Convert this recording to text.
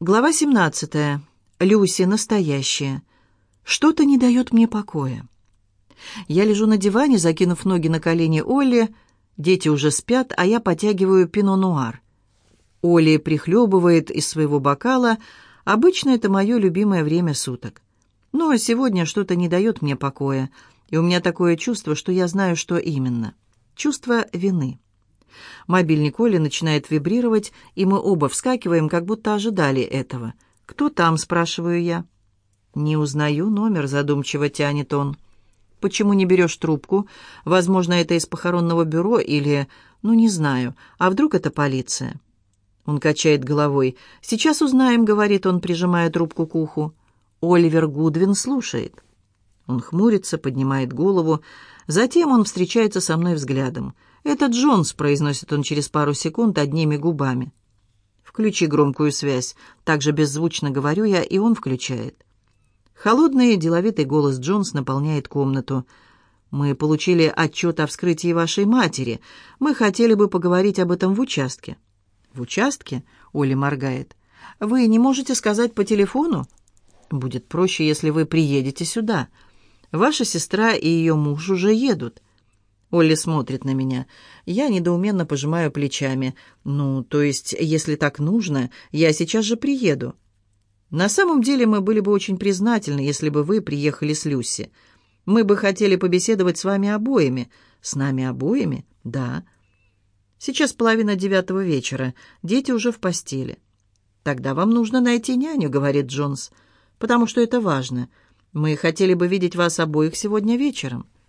Глава 17. Люси настоящая. Что-то не дает мне покоя. Я лежу на диване, закинув ноги на колени Олли. Дети уже спят, а я потягиваю пино-нуар. Олли прихлебывает из своего бокала. Обычно это мое любимое время суток. Но сегодня что-то не дает мне покоя, и у меня такое чувство, что я знаю, что именно. Чувство вины. Мобильник Оли начинает вибрировать, и мы оба вскакиваем, как будто ожидали этого. «Кто там?» – спрашиваю я. «Не узнаю номер», – задумчиво тянет он. «Почему не берешь трубку? Возможно, это из похоронного бюро или... Ну, не знаю. А вдруг это полиция?» Он качает головой. «Сейчас узнаем», — говорит он, прижимая трубку к уху. Оливер Гудвин слушает. Он хмурится, поднимает голову. Затем он встречается со мной взглядом. «Это Джонс», — произносит он через пару секунд одними губами. «Включи громкую связь». Также беззвучно говорю я, и он включает. Холодный, деловитый голос Джонс наполняет комнату. «Мы получили отчет о вскрытии вашей матери. Мы хотели бы поговорить об этом в участке». «В участке?» — Оля моргает. «Вы не можете сказать по телефону?» «Будет проще, если вы приедете сюда. Ваша сестра и ее муж уже едут. Олли смотрит на меня. Я недоуменно пожимаю плечами. «Ну, то есть, если так нужно, я сейчас же приеду». «На самом деле мы были бы очень признательны, если бы вы приехали с Люси. Мы бы хотели побеседовать с вами обоими». «С нами обоими?» «Да». «Сейчас половина девятого вечера. Дети уже в постели». «Тогда вам нужно найти няню», — говорит Джонс, «потому что это важно. Мы хотели бы видеть вас обоих сегодня вечером».